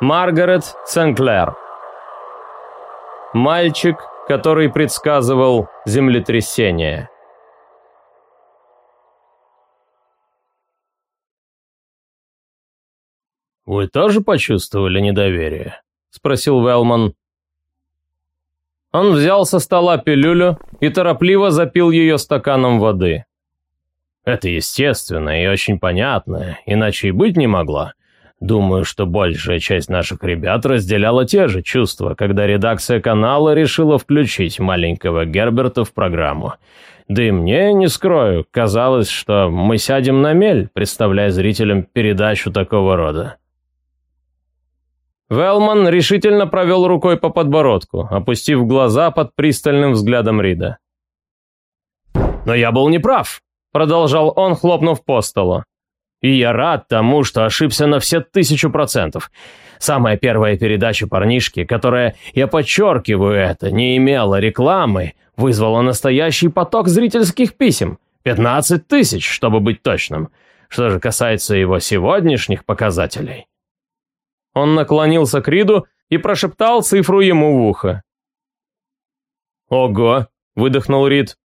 Маргарет Сенклер. Мальчик, который предсказывал землетрясение. «Вы тоже почувствовали недоверие?» – спросил Велман. Он взял со стола пилюлю и торопливо запил ее стаканом воды. «Это естественно и очень понятно, иначе и быть не могло. Думаю, что большая часть наших ребят разделяла те же чувства, когда редакция канала решила включить маленького Герберта в программу. Да и мне, не скрою, казалось, что мы сядем на мель, представляя зрителям передачу такого рода. Велман решительно провел рукой по подбородку, опустив глаза под пристальным взглядом Рида. «Но я был неправ», — продолжал он, хлопнув по столу. «И я рад тому, что ошибся на все тысячу процентов. Самая первая передача парнишки, которая, я подчеркиваю это, не имела рекламы, вызвала настоящий поток зрительских писем. 15 тысяч, чтобы быть точным. Что же касается его сегодняшних показателей...» Он наклонился к Риду и прошептал цифру ему в ухо. «Ого!» – выдохнул Рид.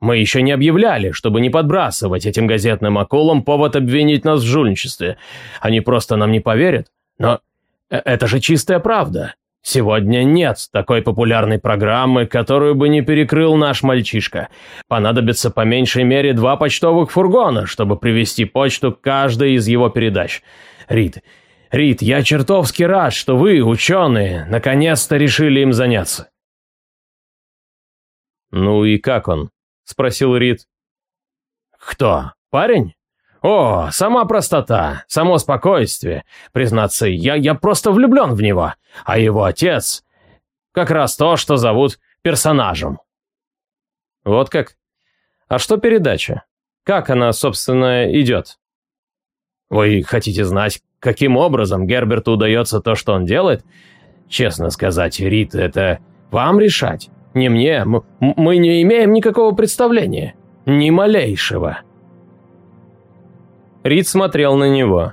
«Мы еще не объявляли, чтобы не подбрасывать этим газетным акулам повод обвинить нас в жульничестве. Они просто нам не поверят. Но э, это же чистая правда. Сегодня нет такой популярной программы, которую бы не перекрыл наш мальчишка. Понадобится по меньшей мере два почтовых фургона, чтобы привезти почту к каждой из его передач. Рид, Рид, я чертовски рад, что вы, ученые, наконец-то решили им заняться. «Ну и как он?» – спросил Рид. «Кто? Парень? О, сама простота, само спокойствие. Признаться, я, я просто влюблен в него, а его отец – как раз то, что зовут персонажем». «Вот как? А что передача? Как она, собственно, идет?» «Вы хотите знать, каким образом Герберту удается то, что он делает? Честно сказать, Рит, это вам решать. Не мне, мы не имеем никакого представления. Ни малейшего. Рид смотрел на него.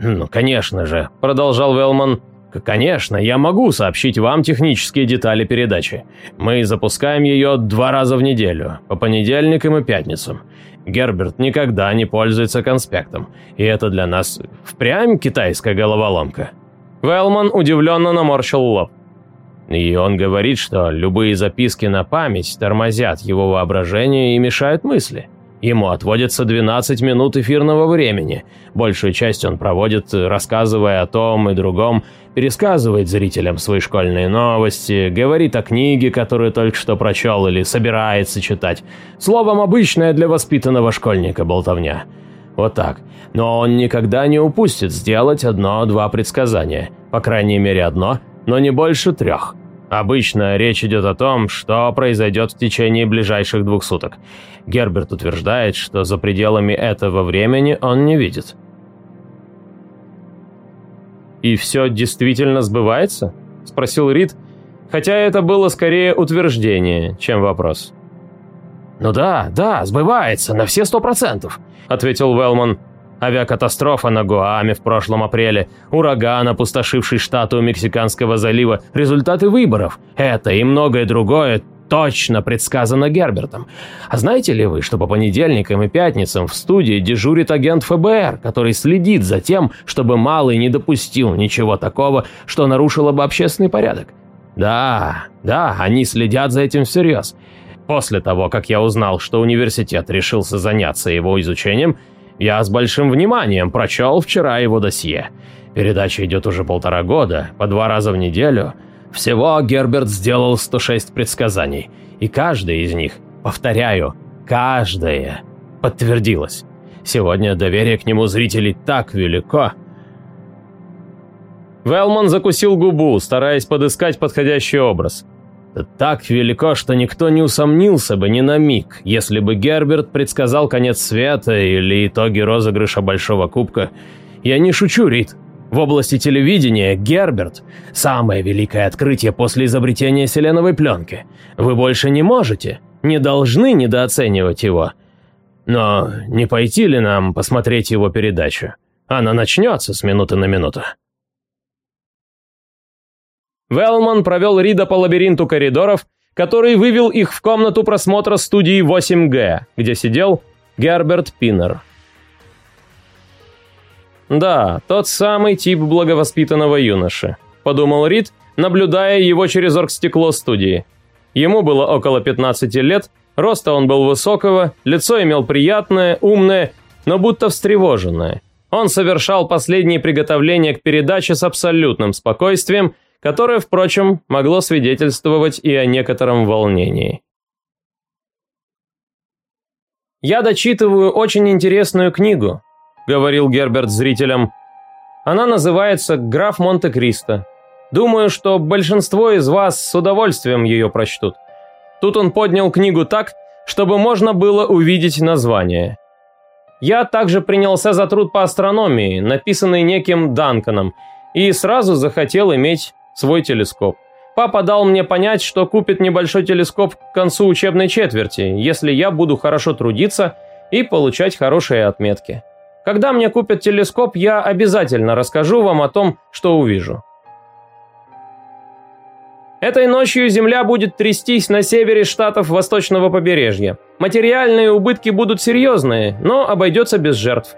«Ну, конечно же», — продолжал Велман, — «конечно, я могу сообщить вам технические детали передачи. Мы запускаем ее два раза в неделю, по понедельникам и пятницам. Герберт никогда не пользуется конспектом, и это для нас впрямь китайская головоломка». Велман удивленно наморщил лоб. И он говорит, что любые записки на память тормозят его воображение и мешают мысли. Ему отводится 12 минут эфирного времени. Большую часть он проводит, рассказывая о том и другом, пересказывает зрителям свои школьные новости, говорит о книге, которую только что прочел или собирается читать. Словом, обычная для воспитанного школьника болтовня. Вот так. Но он никогда не упустит сделать одно-два предсказания. По крайней мере одно, но не больше трех. Обычно речь идет о том, что произойдет в течение ближайших двух суток. Герберт утверждает, что за пределами этого времени он не видит. «И все действительно сбывается?» – спросил Рид, хотя это было скорее утверждение, чем вопрос. «Ну да, да, сбывается, на все сто процентов», – ответил Велман. Авиакатастрофа на Гуаме в прошлом апреле, ураган, опустошивший штаты у Мексиканского залива, результаты выборов. Это и многое другое точно предсказано Гербертом. А знаете ли вы, что по понедельникам и пятницам в студии дежурит агент ФБР, который следит за тем, чтобы Малый не допустил ничего такого, что нарушило бы общественный порядок? Да, да, они следят за этим всерьез. После того, как я узнал, что университет решился заняться его изучением, я с большим вниманием прочел вчера его досье. Передача идет уже полтора года, по два раза в неделю. Всего Герберт сделал 106 предсказаний, и каждое из них, повторяю, каждое, подтвердилось. Сегодня доверие к нему зрителей так велико. Велман закусил губу, стараясь подыскать подходящий образ – так велико, что никто не усомнился бы ни на миг, если бы Герберт предсказал конец света или итоги розыгрыша Большого Кубка. Я не шучу, Рид. В области телевидения Герберт – самое великое открытие после изобретения селеновой пленки. Вы больше не можете, не должны недооценивать его. Но не пойти ли нам посмотреть его передачу? Она начнется с минуты на минуту. Велман провел Рида по лабиринту коридоров, который вывел их в комнату просмотра студии 8Г, где сидел Герберт Пиннер. «Да, тот самый тип благовоспитанного юноши», – подумал Рид, наблюдая его через оргстекло студии. Ему было около 15 лет, роста он был высокого, лицо имел приятное, умное, но будто встревоженное. Он совершал последние приготовления к передаче с абсолютным спокойствием – которое, впрочем, могло свидетельствовать и о некотором волнении. «Я дочитываю очень интересную книгу», — говорил Герберт зрителям. «Она называется «Граф Монте-Кристо». Думаю, что большинство из вас с удовольствием ее прочтут. Тут он поднял книгу так, чтобы можно было увидеть название. Я также принялся за труд по астрономии, написанный неким Данканом, и сразу захотел иметь свой телескоп. Папа дал мне понять, что купит небольшой телескоп к концу учебной четверти, если я буду хорошо трудиться и получать хорошие отметки. Когда мне купят телескоп, я обязательно расскажу вам о том, что увижу. Этой ночью Земля будет трястись на севере штатов восточного побережья. Материальные убытки будут серьезные, но обойдется без жертв.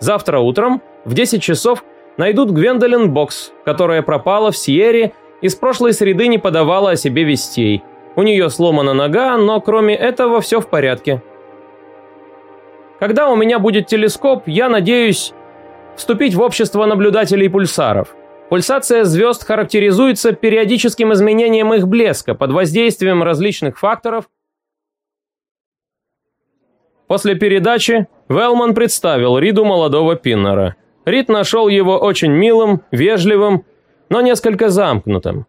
Завтра утром в 10 часов найдут Гвендолин Бокс, которая пропала в Сьерре и с прошлой среды не подавала о себе вестей. У нее сломана нога, но кроме этого все в порядке. Когда у меня будет телескоп, я надеюсь вступить в общество наблюдателей пульсаров. Пульсация звезд характеризуется периодическим изменением их блеска под воздействием различных факторов. После передачи Велман представил Риду молодого Пиннера – Рид нашел его очень милым, вежливым, но несколько замкнутым.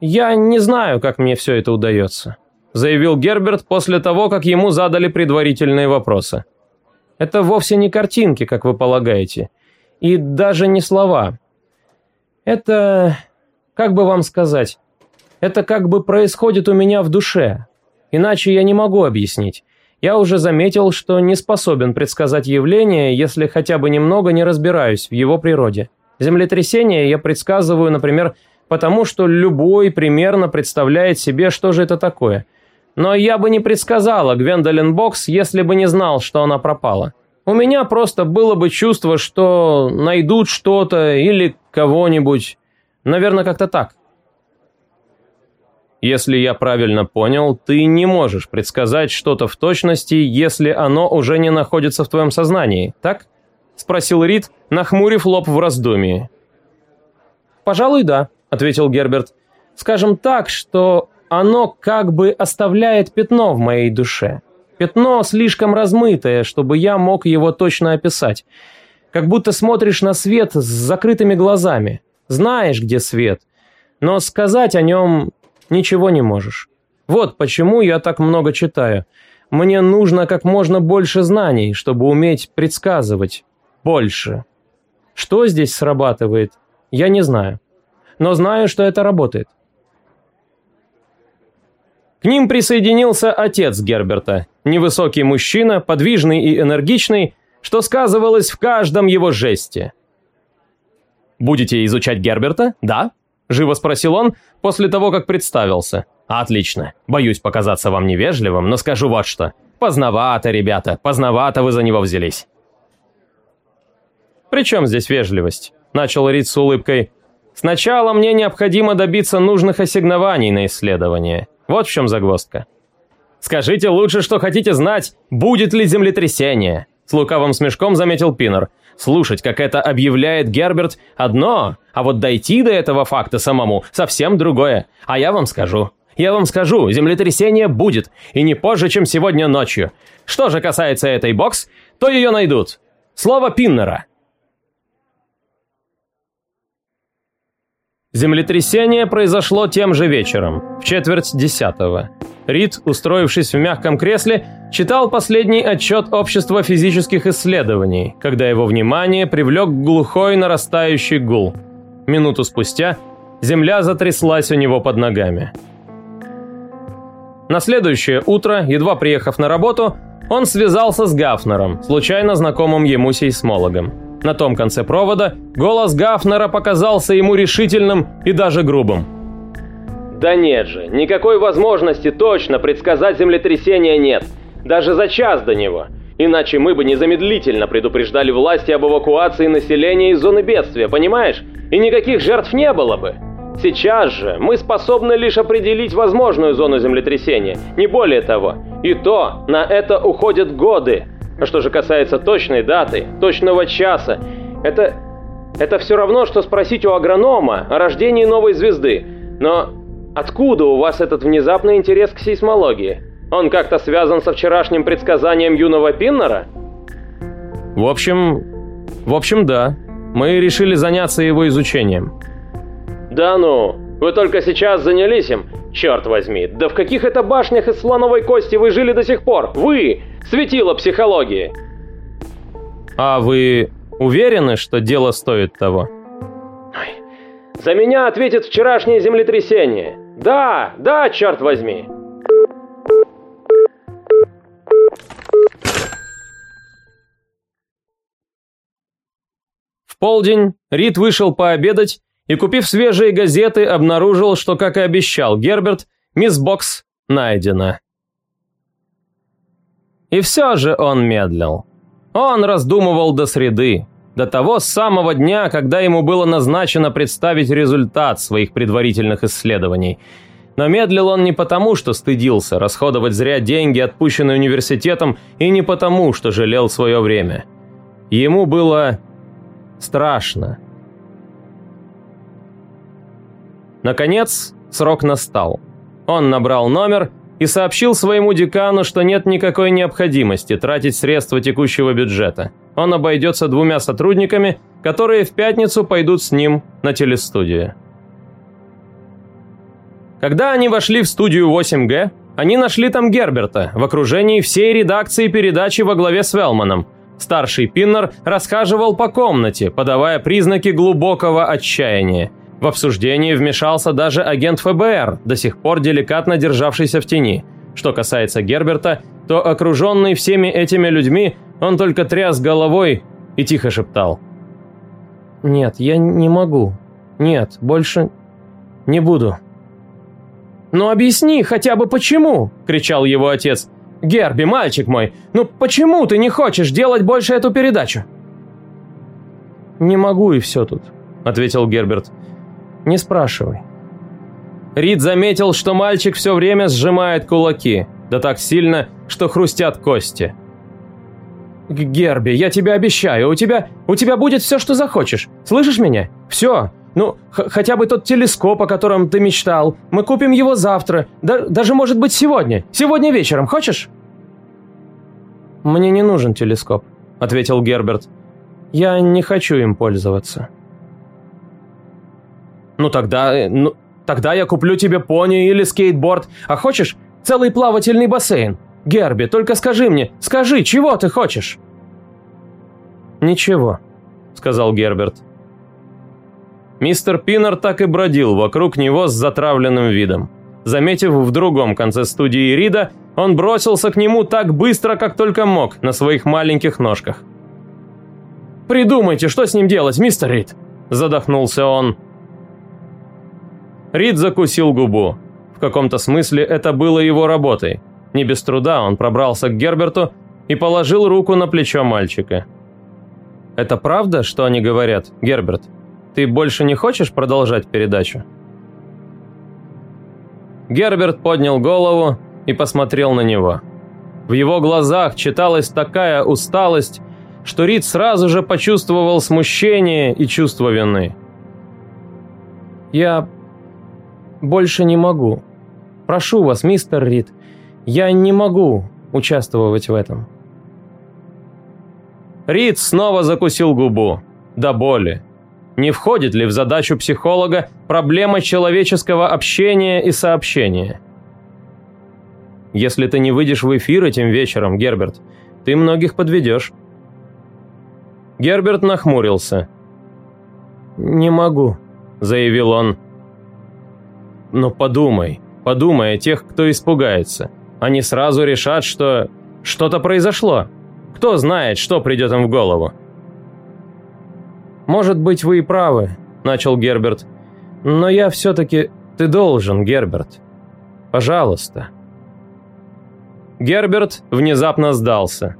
«Я не знаю, как мне все это удается», – заявил Герберт после того, как ему задали предварительные вопросы. «Это вовсе не картинки, как вы полагаете, и даже не слова. Это... как бы вам сказать? Это как бы происходит у меня в душе. Иначе я не могу объяснить. Я уже заметил, что не способен предсказать явление, если хотя бы немного не разбираюсь в его природе. Землетрясение я предсказываю, например, потому что любой примерно представляет себе, что же это такое. Но я бы не предсказала Гвендолин Бокс, если бы не знал, что она пропала. У меня просто было бы чувство, что найдут что-то или кого-нибудь. Наверное, как-то так. Если я правильно понял, ты не можешь предсказать что-то в точности, если оно уже не находится в твоем сознании, так? Спросил Рид, нахмурив лоб в раздумии. «Пожалуй, да», — ответил Герберт. «Скажем так, что оно как бы оставляет пятно в моей душе. Пятно слишком размытое, чтобы я мог его точно описать. Как будто смотришь на свет с закрытыми глазами. Знаешь, где свет, но сказать о нем ничего не можешь. Вот почему я так много читаю. Мне нужно как можно больше знаний, чтобы уметь предсказывать. Больше. Что здесь срабатывает, я не знаю. Но знаю, что это работает. К ним присоединился отец Герберта, невысокий мужчина, подвижный и энергичный, что сказывалось в каждом его жесте. «Будете изучать Герберта, да?» – живо спросил он после того, как представился. «Отлично. Боюсь показаться вам невежливым, но скажу вот что. Поздновато, ребята, поздновато вы за него взялись». «При чем здесь вежливость?» – начал Рид с улыбкой. «Сначала мне необходимо добиться нужных ассигнований на исследование. Вот в чем загвоздка». «Скажите лучше, что хотите знать, будет ли землетрясение?» С лукавым смешком заметил Пиннер. Слушать, как это объявляет Герберт, одно, а вот дойти до этого факта самому совсем другое. А я вам скажу. Я вам скажу, землетрясение будет, и не позже, чем сегодня ночью. Что же касается этой бокс, то ее найдут. Слово Пиннера. Землетрясение произошло тем же вечером, в четверть десятого. Рид, устроившись в мягком кресле, читал последний отчет Общества физических исследований, когда его внимание привлек глухой нарастающий гул. Минуту спустя земля затряслась у него под ногами. На следующее утро, едва приехав на работу, Он связался с Гафнером, случайно знакомым ему сейсмологом. На том конце провода голос Гафнера показался ему решительным и даже грубым. «Да нет же, никакой возможности точно предсказать землетрясение нет, даже за час до него. Иначе мы бы незамедлительно предупреждали власти об эвакуации населения из зоны бедствия, понимаешь? И никаких жертв не было бы. Сейчас же мы способны лишь определить возможную зону землетрясения, не более того. И то на это уходят годы. А что же касается точной даты, точного часа, это... Это все равно, что спросить у агронома о рождении новой звезды. Но откуда у вас этот внезапный интерес к сейсмологии? Он как-то связан со вчерашним предсказанием юного Пиннера? В общем... В общем, да. Мы решили заняться его изучением. Да ну, вы только сейчас занялись им? Черт возьми, да в каких это башнях из слоновой кости вы жили до сих пор? Вы! Светило психологии! А вы уверены, что дело стоит того? Ой, за меня ответит вчерашнее землетрясение. Да, да, черт возьми. В полдень Рид вышел пообедать и, купив свежие газеты, обнаружил, что, как и обещал Герберт, мисс Бокс найдена. И все же он медлил. Он раздумывал до среды, до того самого дня, когда ему было назначено представить результат своих предварительных исследований. Но медлил он не потому, что стыдился расходовать зря деньги, отпущенные университетом, и не потому, что жалел свое время. Ему было страшно. Наконец, срок настал. Он набрал номер и сообщил своему декану, что нет никакой необходимости тратить средства текущего бюджета. Он обойдется двумя сотрудниками, которые в пятницу пойдут с ним на телестудию. Когда они вошли в студию 8Г, они нашли там Герберта в окружении всей редакции передачи во главе с Велманом. Старший Пиннер расхаживал по комнате, подавая признаки глубокого отчаяния. В обсуждение вмешался даже агент ФБР, до сих пор деликатно державшийся в тени. Что касается Герберта, то окруженный всеми этими людьми, он только тряс головой и тихо шептал. «Нет, я не могу. Нет, больше не буду». «Ну объясни хотя бы почему!» – кричал его отец. «Герби, мальчик мой, ну почему ты не хочешь делать больше эту передачу?» «Не могу и все тут», – ответил Герберт. Не спрашивай». Рид заметил, что мальчик все время сжимает кулаки, да так сильно, что хрустят кости. «Герби, я тебе обещаю, у тебя, у тебя будет все, что захочешь. Слышишь меня? Все. Ну, хотя бы тот телескоп, о котором ты мечтал. Мы купим его завтра, да, даже, может быть, сегодня. Сегодня вечером, хочешь?» «Мне не нужен телескоп», — ответил Герберт. «Я не хочу им пользоваться». Ну тогда... Э, ну, тогда я куплю тебе пони или скейтборд. А хочешь целый плавательный бассейн? Герби, только скажи мне, скажи, чего ты хочешь?» «Ничего», — сказал Герберт. Мистер Пиннер так и бродил вокруг него с затравленным видом. Заметив в другом конце студии Рида, он бросился к нему так быстро, как только мог, на своих маленьких ножках. «Придумайте, что с ним делать, мистер Рид!» – задохнулся он. Рид закусил губу. В каком-то смысле это было его работой. Не без труда он пробрался к Герберту и положил руку на плечо мальчика. «Это правда, что они говорят, Герберт? Ты больше не хочешь продолжать передачу?» Герберт поднял голову и посмотрел на него. В его глазах читалась такая усталость, что Рид сразу же почувствовал смущение и чувство вины. «Я больше не могу. Прошу вас, мистер Рид, я не могу участвовать в этом». Рид снова закусил губу. До боли. Не входит ли в задачу психолога проблема человеческого общения и сообщения? Если ты не выйдешь в эфир этим вечером, Герберт, ты многих подведешь. Герберт нахмурился. «Не могу», — заявил он. Но подумай, подумай о тех, кто испугается. Они сразу решат, что... Что-то произошло. Кто знает, что придет им в голову. «Может быть, вы и правы», — начал Герберт. «Но я все-таки... Ты должен, Герберт. Пожалуйста». Герберт внезапно сдался.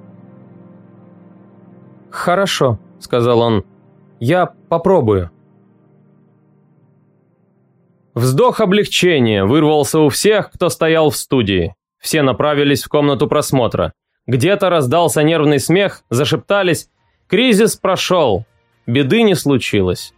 «Хорошо», — сказал он. «Я попробую». Вздох облегчения вырвался у всех, кто стоял в студии. Все направились в комнату просмотра. Где-то раздался нервный смех, зашептались. Кризис прошел. Беды не случилось.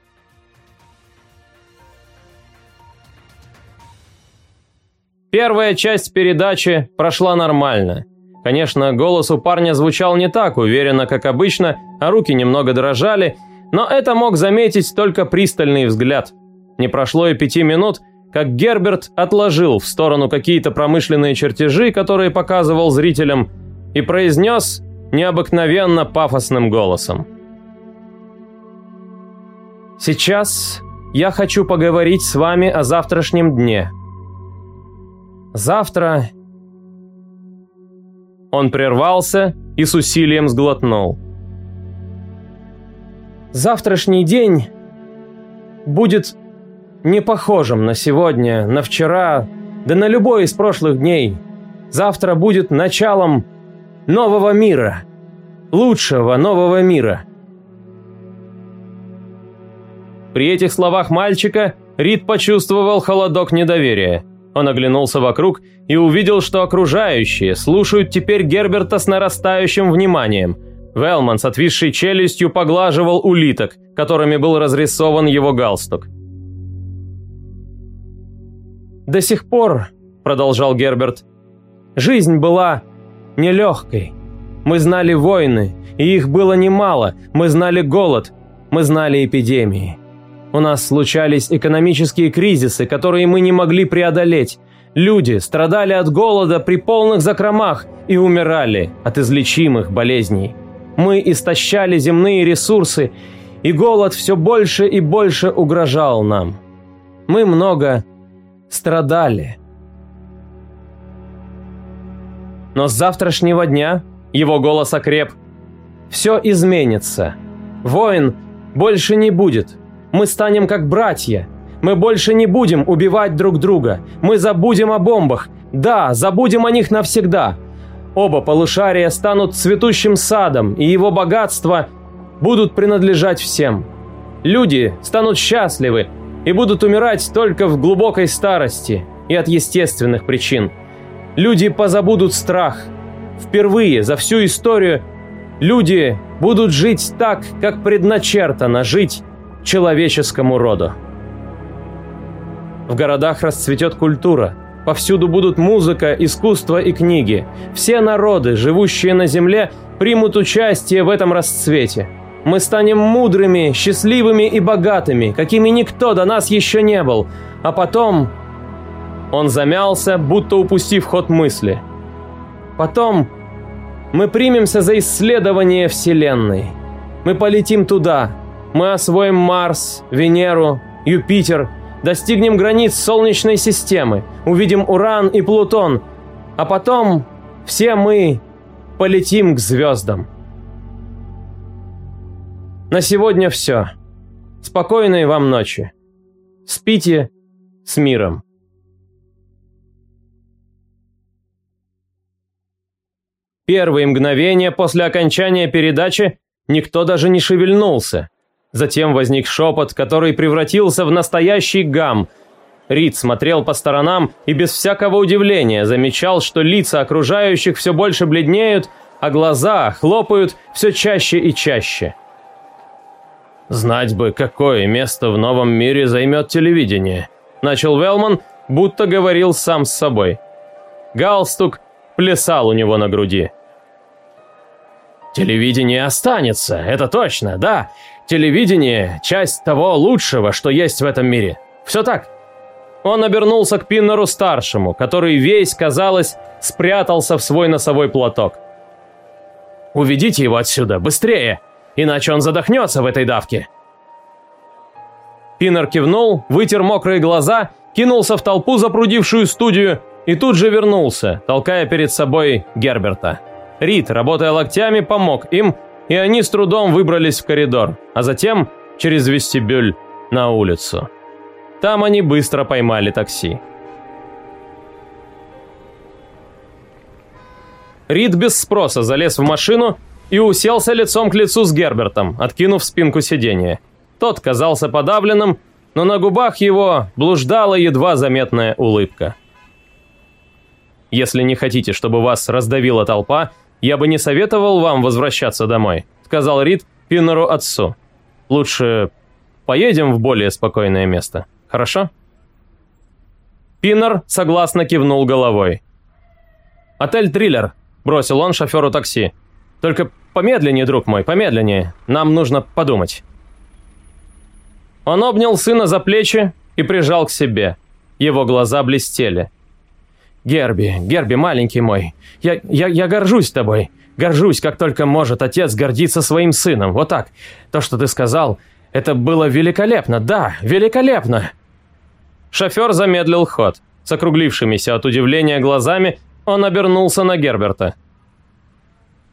Первая часть передачи прошла нормально. Конечно, голос у парня звучал не так уверенно, как обычно, а руки немного дрожали, но это мог заметить только пристальный взгляд. Не прошло и пяти минут, как Герберт отложил в сторону какие-то промышленные чертежи, которые показывал зрителям, и произнес необыкновенно пафосным голосом. «Сейчас я хочу поговорить с вами о завтрашнем дне. Завтра...» Он прервался и с усилием сглотнул. «Завтрашний день будет не похожим на сегодня, на вчера, да на любой из прошлых дней. Завтра будет началом нового мира. Лучшего нового мира. При этих словах мальчика Рид почувствовал холодок недоверия. Он оглянулся вокруг и увидел, что окружающие слушают теперь Герберта с нарастающим вниманием. Велман с отвисшей челюстью поглаживал улиток, которыми был разрисован его галстук. «До сих пор», — продолжал Герберт, — «жизнь была нелегкой. Мы знали войны, и их было немало, мы знали голод, мы знали эпидемии. У нас случались экономические кризисы, которые мы не могли преодолеть. Люди страдали от голода при полных закромах и умирали от излечимых болезней. Мы истощали земные ресурсы, и голод все больше и больше угрожал нам. Мы много страдали. Но с завтрашнего дня его голос окреп. Все изменится. Войн больше не будет. Мы станем как братья. Мы больше не будем убивать друг друга. Мы забудем о бомбах. Да, забудем о них навсегда. Оба полушария станут цветущим садом, и его богатства будут принадлежать всем. Люди станут счастливы и будут умирать только в глубокой старости и от естественных причин – Люди позабудут страх. Впервые за всю историю люди будут жить так, как предначертано жить человеческому роду. В городах расцветет культура. Повсюду будут музыка, искусство и книги. Все народы, живущие на земле, примут участие в этом расцвете. Мы станем мудрыми, счастливыми и богатыми, какими никто до нас еще не был. А потом он замялся, будто упустив ход мысли. Потом мы примемся за исследование Вселенной. Мы полетим туда. Мы освоим Марс, Венеру, Юпитер, достигнем границ Солнечной системы, увидим Уран и Плутон, а потом все мы полетим к звездам. На сегодня все. Спокойной вам ночи. Спите с миром. Первые мгновения после окончания передачи никто даже не шевельнулся. Затем возник шепот, который превратился в настоящий гам. Рид смотрел по сторонам и без всякого удивления замечал, что лица окружающих все больше бледнеют, а глаза хлопают все чаще и чаще. «Знать бы, какое место в новом мире займет телевидение», – начал Велман, будто говорил сам с собой. Галстук плясал у него на груди. Телевидение останется, это точно, да. Телевидение – часть того лучшего, что есть в этом мире. Все так. Он обернулся к Пиннеру-старшему, который весь, казалось, спрятался в свой носовой платок. «Уведите его отсюда, быстрее, иначе он задохнется в этой давке». Пиннер кивнул, вытер мокрые глаза, кинулся в толпу, запрудившую студию, и тут же вернулся, толкая перед собой Герберта. Рид, работая локтями, помог им, и они с трудом выбрались в коридор, а затем через вестибюль на улицу. Там они быстро поймали такси. Рид без спроса залез в машину и уселся лицом к лицу с Гербертом, откинув спинку сиденья. Тот казался подавленным, но на губах его блуждала едва заметная улыбка. «Если не хотите, чтобы вас раздавила толпа, я бы не советовал вам возвращаться домой», сказал Рид Пиннеру отцу. «Лучше поедем в более спокойное место, хорошо?» Пиннер согласно кивнул головой. «Отель Триллер», – бросил он шоферу такси. «Только помедленнее, друг мой, помедленнее. Нам нужно подумать». Он обнял сына за плечи и прижал к себе. Его глаза блестели. «Герби, Герби, маленький мой, я, я, я горжусь тобой. Горжусь, как только может отец гордиться своим сыном. Вот так. То, что ты сказал, это было великолепно. Да, великолепно!» Шофер замедлил ход. С округлившимися от удивления глазами он обернулся на Герберта.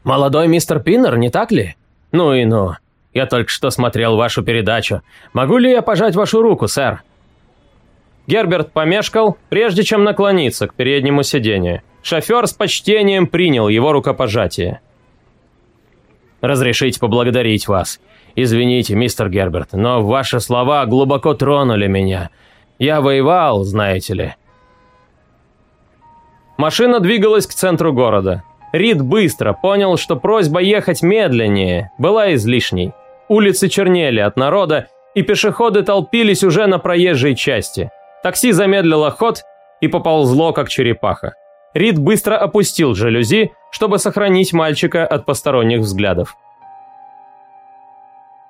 «Молодой мистер Пиннер, не так ли? Ну и ну. Я только что смотрел вашу передачу. Могу ли я пожать вашу руку, сэр?» Герберт помешкал, прежде чем наклониться к переднему сиденью. Шофер с почтением принял его рукопожатие. «Разрешите поблагодарить вас. Извините, мистер Герберт, но ваши слова глубоко тронули меня. Я воевал, знаете ли». Машина двигалась к центру города. Рид быстро понял, что просьба ехать медленнее была излишней. Улицы чернели от народа, и пешеходы толпились уже на проезжей части – Такси замедлило ход и поползло, как черепаха. Рид быстро опустил жалюзи, чтобы сохранить мальчика от посторонних взглядов.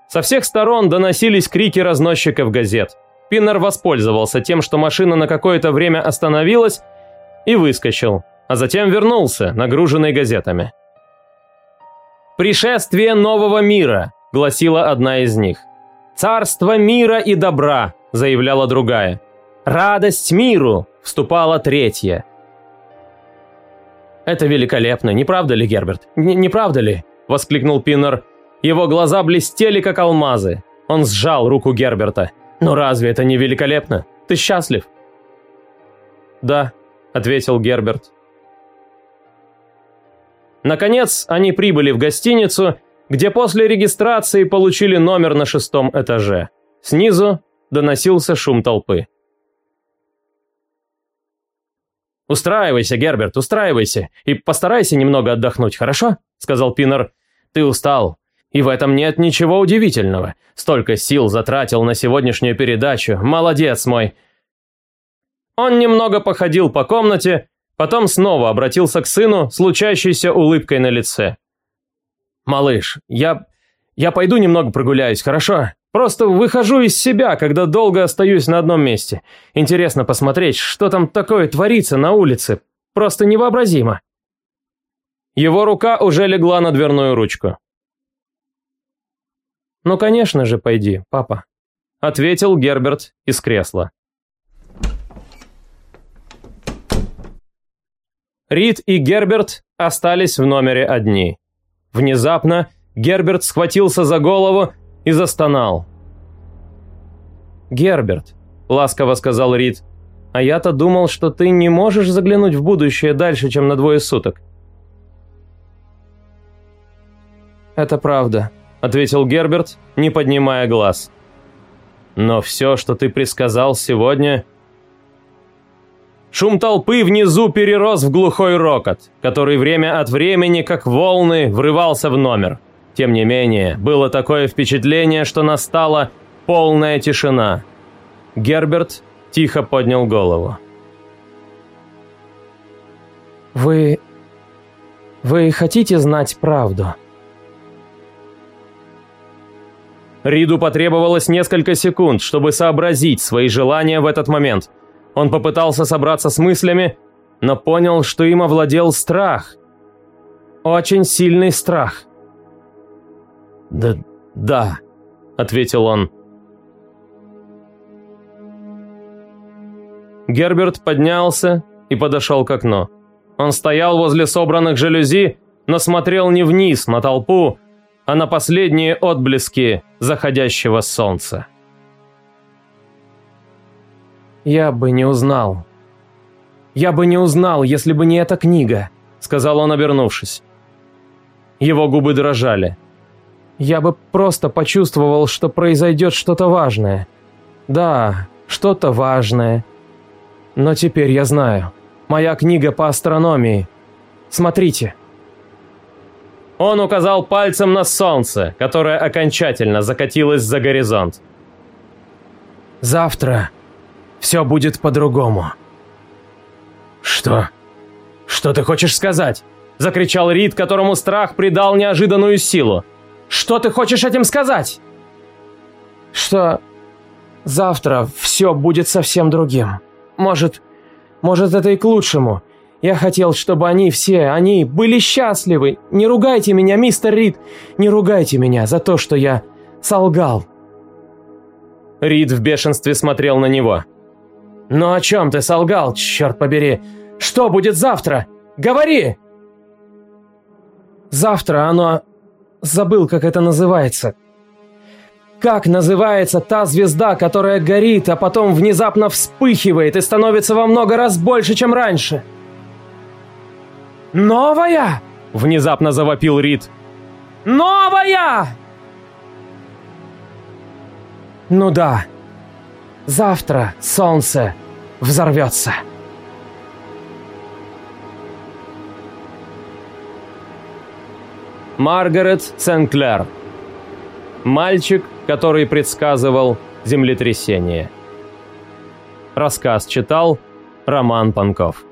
Со всех сторон доносились крики разносчиков газет. Пиннер воспользовался тем, что машина на какое-то время остановилась, и выскочил, а затем вернулся, нагруженный газетами. «Пришествие нового мира», — гласила одна из них. «Царство мира и добра», — заявляла другая. «Радость миру!» – вступала третья. «Это великолепно, не правда ли, Герберт? Н не правда ли?» – воскликнул Пиннер. Его глаза блестели, как алмазы. Он сжал руку Герберта. «Но разве это не великолепно? Ты счастлив?» «Да», – ответил Герберт. Наконец, они прибыли в гостиницу, где после регистрации получили номер на шестом этаже. Снизу доносился шум толпы. «Устраивайся, Герберт, устраивайся, и постарайся немного отдохнуть, хорошо?» – сказал Пиннер. «Ты устал, и в этом нет ничего удивительного. Столько сил затратил на сегодняшнюю передачу. Молодец мой!» Он немного походил по комнате, потом снова обратился к сыну с лучащейся улыбкой на лице. «Малыш, я... я пойду немного прогуляюсь, хорошо? Просто выхожу из себя, когда долго остаюсь на одном месте. Интересно посмотреть, что там такое творится на улице. Просто невообразимо. Его рука уже легла на дверную ручку. «Ну, конечно же, пойди, папа», — ответил Герберт из кресла. Рид и Герберт остались в номере одни. Внезапно Герберт схватился за голову и застонал. «Герберт», – ласково сказал Рид, – «а я-то думал, что ты не можешь заглянуть в будущее дальше, чем на двое суток». «Это правда», – ответил Герберт, не поднимая глаз. «Но все, что ты предсказал сегодня...» Шум толпы внизу перерос в глухой рокот, который время от времени, как волны, врывался в номер. Тем не менее, было такое впечатление, что настала полная тишина. Герберт тихо поднял голову. «Вы... вы хотите знать правду?» Риду потребовалось несколько секунд, чтобы сообразить свои желания в этот момент. Он попытался собраться с мыслями, но понял, что им овладел страх. Очень сильный страх. «Да, да», — ответил он. Герберт поднялся и подошел к окну. Он стоял возле собранных жалюзи но смотрел не вниз на толпу, а на последние отблески заходящего солнца. «Я бы не узнал. Я бы не узнал, если бы не эта книга», — сказал он, обернувшись. Его губы дрожали. «Я бы просто почувствовал, что произойдет что-то важное. Да, что-то важное. Но теперь я знаю. Моя книга по астрономии. Смотрите». Он указал пальцем на солнце, которое окончательно закатилось за горизонт. «Завтра все будет по-другому». «Что? Что ты хочешь сказать?» – закричал Рид, которому страх придал неожиданную силу. «Что ты хочешь этим сказать?» «Что завтра все будет совсем другим. Может, может это и к лучшему. Я хотел, чтобы они все, они были счастливы. Не ругайте меня, мистер Рид, не ругайте меня за то, что я солгал». Рид в бешенстве смотрел на него. «Ну о чем ты солгал, черт побери? Что будет завтра? Говори!» «Завтра оно... Забыл, как это называется. Как называется та звезда, которая горит, а потом внезапно вспыхивает и становится во много раз больше, чем раньше?» «Новая!» – внезапно завопил Рид. «Новая!» «Ну да. Завтра солнце взорвется». Маргарет Сенклер. Мальчик, который предсказывал землетрясение. Рассказ читал Роман Панков.